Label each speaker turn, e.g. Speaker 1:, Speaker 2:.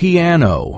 Speaker 1: piano.